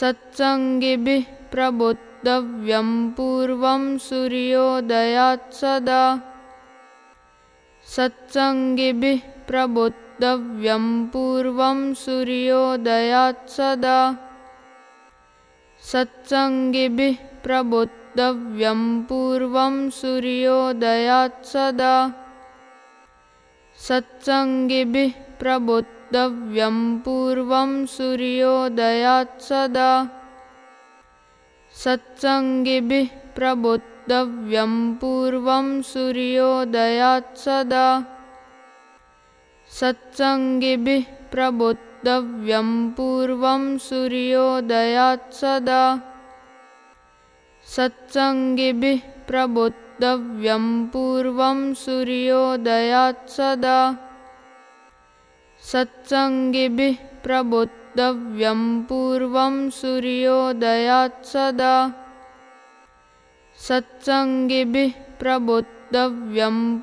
सत्सङ्गिभिः प्रबोद्धव्यं पूर्वं सूर्योदयात् सदा। सत्सङ्गिभिः प्रबोद्धव्यं सूर्योदयात् सदा। सत्सङ्गिभिः प्रबोद्धव्यं पूर्वं सूर्योदयात् सदा। सत्सङ्गिभिः प्रबोद्धव्यं पूर्वं सूर्योदयात् सदा। सत्सङ्गिभिः प्रबोद्धव्यं पूर्वं सूर्योदयात् सदा। सत्सङ्गिभिः प्रबोद्धव्यं पूर्वं सूर्योदयात् सदा। सत्सङ्गिभिः प्रबोद्धव्यं पूर्वं सूर्योदयात् सदा सत्सङ्गिभिः प्रबोद्धव्यं पूर्वं सूर्योदयात् सदा। सत्सङ्गिभिः प्रबोद्धव्यं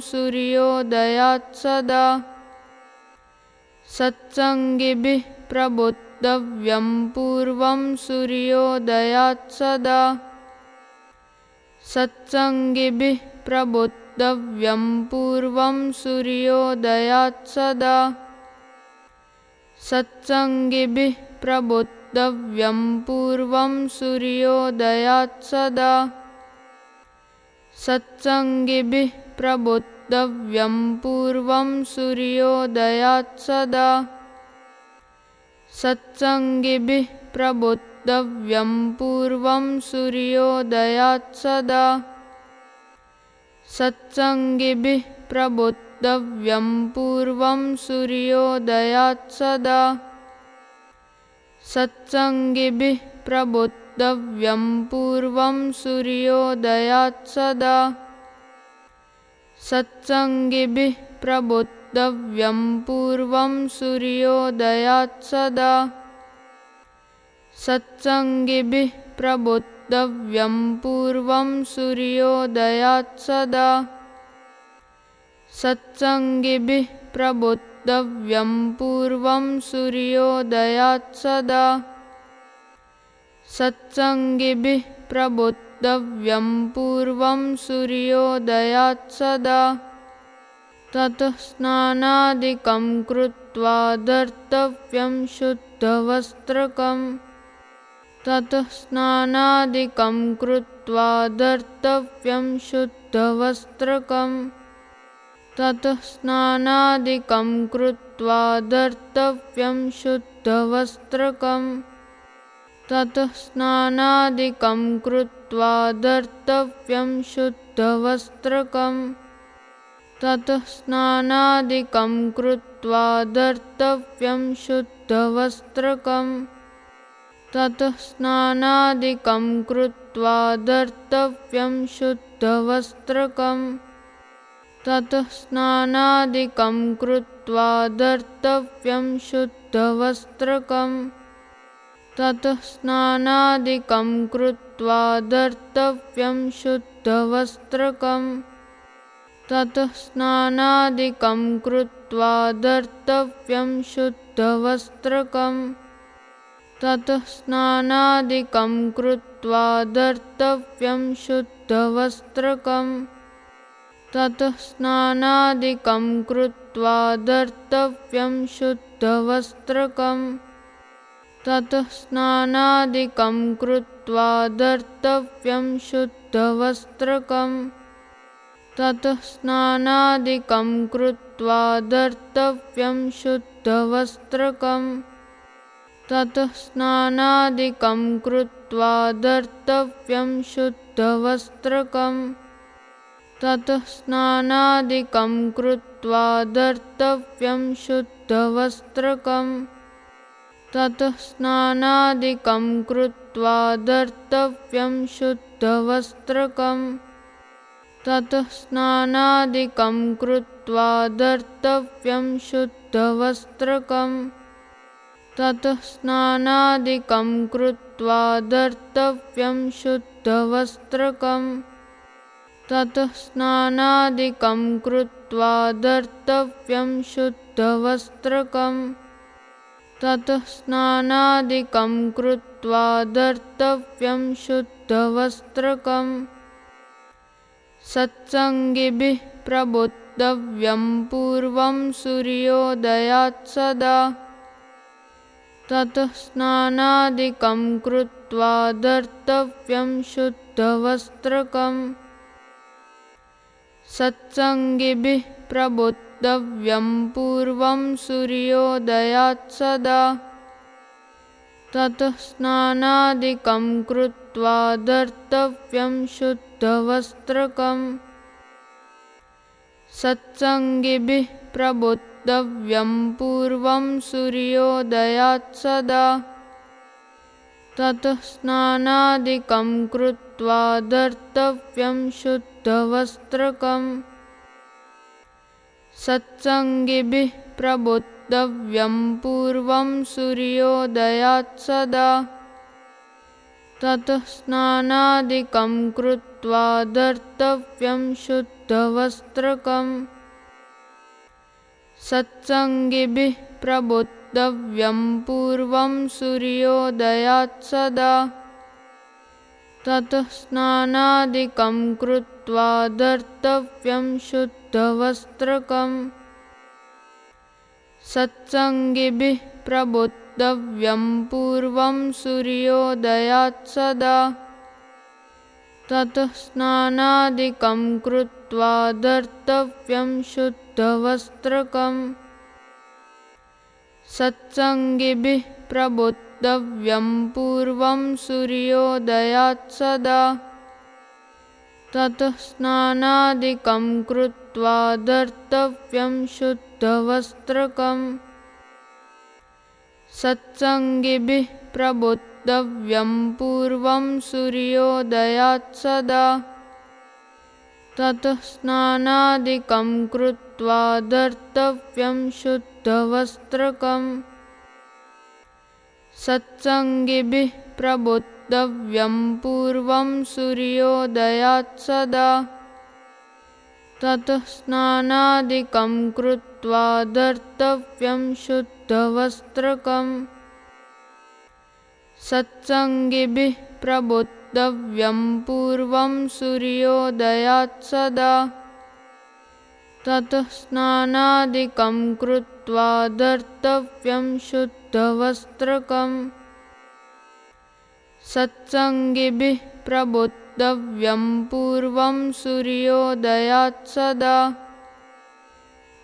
सूर्योदयात् सदा। सत्सङ्गिभिः प्रबोद्धव्यं पूर्वं सूर्योदयात् सदा। सत्सङ्गिभिः प्रबोद्धव्यं पूर्वं सूर्योदयात् सदा। सत्सङ्गिभिः प्रबोद्धव्यं पूर्वं सूर्योदयात् सदा। सत्सङ्गिभिः प्रबोद्धव्यं पूर्वं सूर्योदयात् सदा। सत्सङ्गिभिः प्रबोद्धव्यं पूर्वं सूर्योदयात् सदा सत्सङ्गिभिः प्रबोद्धव्यं पूर्वं सूर्योदयात् सदा। सत्सङ्गिभिः प्रबोद्धव्यं पूर्वं सूर्योदयात् सदा। सत्सङ्गिभिः प्रबोद्धव्यं पूर्वं सूर्योदयात् सदा। सत्सङ्गिभिः प्रबोद्धव्यं पूर्वं सूर्योदयात् सदा। सत्सङ्गिभिः प्रबोद्धव्यं पूर्वं सूर्योदयात् सदा। सत्सङ्गिभिः प्रबोद्धव्यं पूर्वं सूर्योदयात् सदा। ततः स्नानादिकं कृत्वा धर्तव्यं शुद्धवस्त्रकम् ततः स्नानादिकं कृत्वा धर्तव्यं शुद्धवस्त्रकम् ततः स्नानादिकं कृत्वा धर्तव्यं शुद्धवस्त्रकम् ततः स्नानादिकं कृत्वा धर्तव्यं शुद्धवस्त्रकम् ततः स्नानादिकं कृत्वा धर्तव्यं शुद्धवस्त्रकम् ततः स्नानादिकं कृत्वा धर्तव्यं शुद्धवस्त्रकम् ततः स्नानादिकं कृत्वा धर्तव्यं शुद्धवस्त्रकम् ततः स्नानादिकं कृत्वा धर्तव्यं शुद्धवस्त्रकम् ततः स्नानादिकं कृत्वा धर्तव्यं शुद्धवस्त्रकम् ततः स्नानादिकं कृत्वा धर्तव्यं शुद्धवस्त्रकम् ततः स्नानादिकं कृत्वा धर्तव्यं शुद्धवस्त्रकम् ततः स्नानादिकं कृत्वा धर्तव्यं शुद्धवस्त्रकम् ततः स्नानादिकं कृत्वा धर्तव्यं शुद्धवस्त्रकम् ततः स्नानादिकं कृत्वा धर्तव्यं शुद्धवस्त्रकम् ततः स्नानादिकं कृत्वा धर्तव्यं शुद्धवस्त्रकम् ततः स्नानादिकं कृत्वा धर्तव्यं शुद्धवस्त्रकम् ततः स्नानादिकं कृत्वा धर्तव्यं शुद्धवस्त्रकम् ततः स्नानादिकं कृत्वा धर्तव्यं शुद्धवस्त्रकम् ततः स्नानादिकं कृत्वा धर्तव्यं शुद्धवस्त्रकम् ततः स्नानादिकं कृत्वा धर्तव्यं शुद्धवस्त्रकम् सत्सङ्गिभिः प्रबोद्धव्यं पूर्वं सूर्योदयात् सदा ततः स्नानादिकं कृत्वा धर्तव्यं शुद्धवस्त्रकम् सत्सङ्गिभिः प्रबोद्धव्यं पूर्वं सूर्योदयात् सदा। ततः स्नानादिकं कृत्वा धर्तव्यं शुद्धवस्त्रकम् सत्सङ्गिभिः प्रबोद्धव्यं पूर्वं सूर्योदयात् सदा। ततः स्नानादिकं कृत्वा धर्तव्यं शुद्धवस्त्रकम् सत्सङ्गिभिः प्रबोद्धव्यं पूर्वं सूर्योदयात् सदा। ततः स्नानादिकं कृत्वा धर्तव्यं शुद्धवस्त्रकम् सत्सङ्गिभिः प्रबोद्धव्यं पूर्वं सूर्योदयात् सदा। ततः स्नानादिकं कृत्वा धर्तव्यं शुद्धवस्त्रकम्। सत्सङ्गिभिः प्रबोद्धव्यं पूर्वं सूर्योदयात् सदा। ततः स्नानादिकं कृत्वा धर्तव्यं सत्सङ्गिभिः प्रबोद्धव्यं पूर्वं सूर्योदयात् सदा ततः स्नानादिकं कृत्वा धर्तव्यं शुद्धवस्त्रकम् सत्सङ्गिभिः प्रबोद्धव्यं पूर्वं सूर्योदयात् सदा ततः स्नानादिकं कृत्वा धर्तव्यं शुद्धवस्त्रकम्। सत्सङ्गिभिः प्रबोद्धव्यं पूर्वं सूर्योदयात् सदा। ततः स्नानादिकं कृत्वा सत्सङ्गिभिः प्रबोद्धव्यं पूर्वं सूर्योदयात् सदा। ततः स्नानादिकं कृत्वा धर्तव्यं शुद्धवस्त्रकम्। सत्सङ्गिभिः प्रबोद्धव्यं पूर्वं सूर्योदयात् सदा।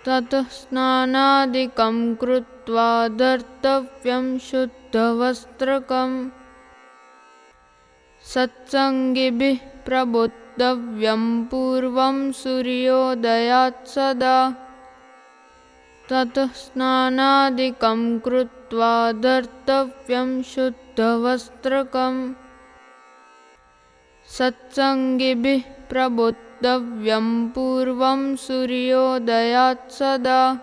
ततः स्नानादिकं कृत्वा धर्तव्यं शुद्धवस्त्रकम् सत्सङ्गिभिः प्रबोद्धव्यं पूर्वं सूर्योदयात् सदा। ततः स्नानादिकं कृत्वा धर्तव्यं शुद्धवस्त्रकम्। सत्सङ्गिभिः प्रबोद्धव्यं पूर्वं सूर्योदयात् सदा।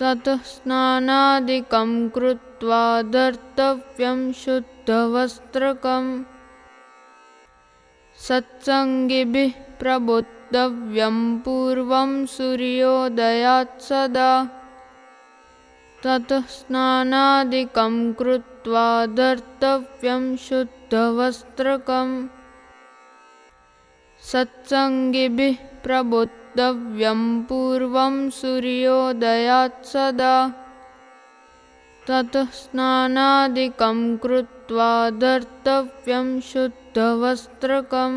ततः स्नानादिकं कृत्वा धर्तव्यं शुद्धवस्त्रकम् सत्सङ्गिभिः प्रबोद्धव्यं पूर्वं सूर्योदयात् सदा। ततः स्नानादिकं कृत्वा धर्तव्यं शुद्धवस्त्रकम् सत्सङ्गिभिः प्रबोद्धव्यं पूर्वं सूर्योदयात् सदा ततः स्नानादिकं कृत्वा धर्तव्यं शुद्धवस्त्रकम्